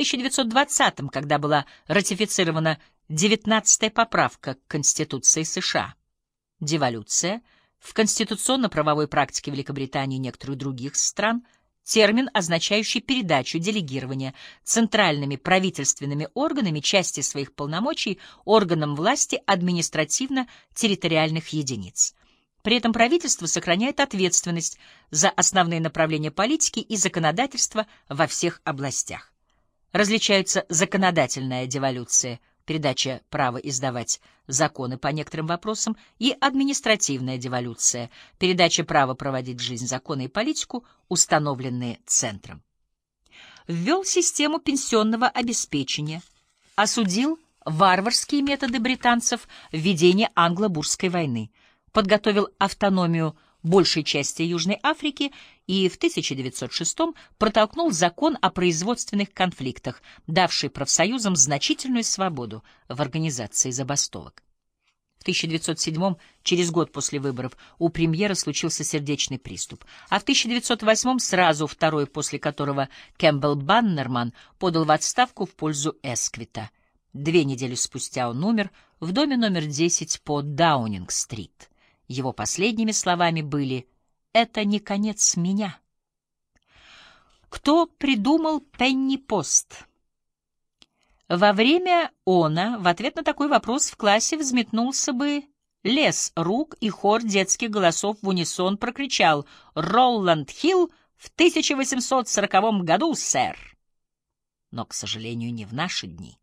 1920-м, когда была ратифицирована 19-я поправка к Конституции США. Деволюция в конституционно-правовой практике Великобритании и некоторых других стран – термин, означающий передачу, делегирование центральными правительственными органами части своих полномочий органам власти административно-территориальных единиц. При этом правительство сохраняет ответственность за основные направления политики и законодательства во всех областях. Различаются законодательная деволюция, передача права издавать законы по некоторым вопросам, и административная деволюция, передача права проводить жизнь законы и политику, установленные центром. Ввел систему пенсионного обеспечения, осудил варварские методы британцев в ведении англо-бурской войны, подготовил автономию большей части Южной Африки и в 1906 протолкнул закон о производственных конфликтах, давший профсоюзам значительную свободу в организации забастовок. В 1907 через год после выборов, у премьера случился сердечный приступ, а в 1908 сразу второй, после которого Кэмпбелл Баннерман подал в отставку в пользу Эсквита. Две недели спустя он умер в доме номер 10 по Даунинг-стрит. Его последними словами были «Это не конец меня». Кто придумал Пенни-пост? Во время она, в ответ на такой вопрос в классе взметнулся бы лес рук, и хор детских голосов в унисон прокричал «Роланд Хилл в 1840 году, сэр!» Но, к сожалению, не в наши дни.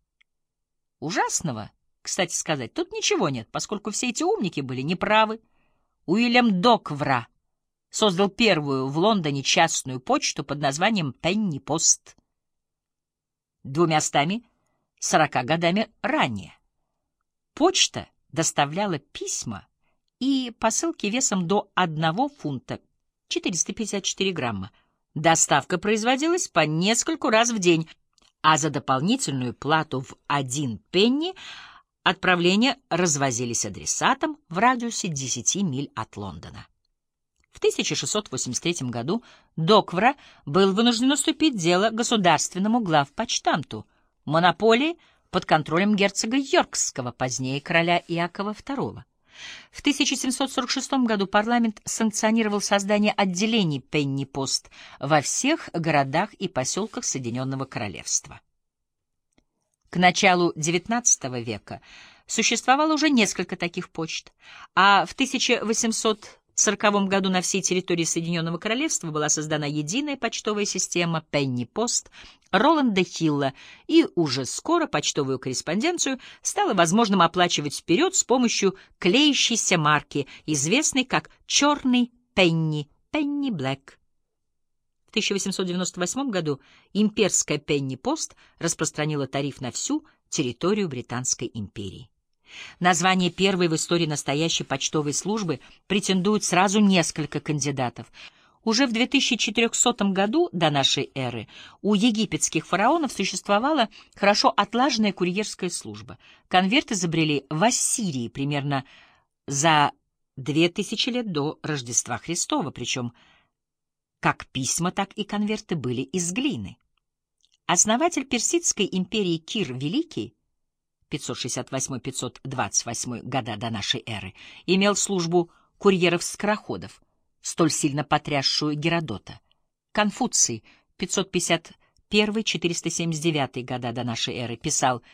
Ужасного, кстати сказать, тут ничего нет, поскольку все эти умники были неправы. Уильям Доквра создал первую в Лондоне частную почту под названием «Пенни Пост». Двумястами сорока годами ранее. Почта доставляла письма и посылки весом до одного фунта 454 грамма. Доставка производилась по нескольку раз в день, а за дополнительную плату в один пенни – Отправления развозились адресатам в радиусе 10 миль от Лондона. В 1683 году Доквра был вынужден уступить дело государственному главпочтамту, монополии под контролем герцога Йоркского, позднее короля Иакова II. В 1746 году парламент санкционировал создание отделений Пенни-Пост во всех городах и поселках Соединенного Королевства. К началу XIX века существовало уже несколько таких почт, а в 1840 году на всей территории Соединенного Королевства была создана единая почтовая система Пенни-Пост Роланда Хилла, и уже скоро почтовую корреспонденцию стало возможным оплачивать вперед с помощью клеящейся марки, известной как «Черный Пенни» Пенни Блэк. В 1898 году имперская Пенни-Пост распространила тариф на всю территорию Британской империи. Название первой в истории настоящей почтовой службы претендуют сразу несколько кандидатов. Уже в 2400 году до нашей эры у египетских фараонов существовала хорошо отлаженная курьерская служба. Конверт изобрели в Ассирии примерно за 2000 лет до Рождества Христова, причем как письма, так и конверты были из глины. Основатель Персидской империи Кир Великий 568-528 года до нашей эры имел службу курьеров-скороходов, столь сильно потрясшую Геродота. Конфуций 551-479 года до нашей эры писал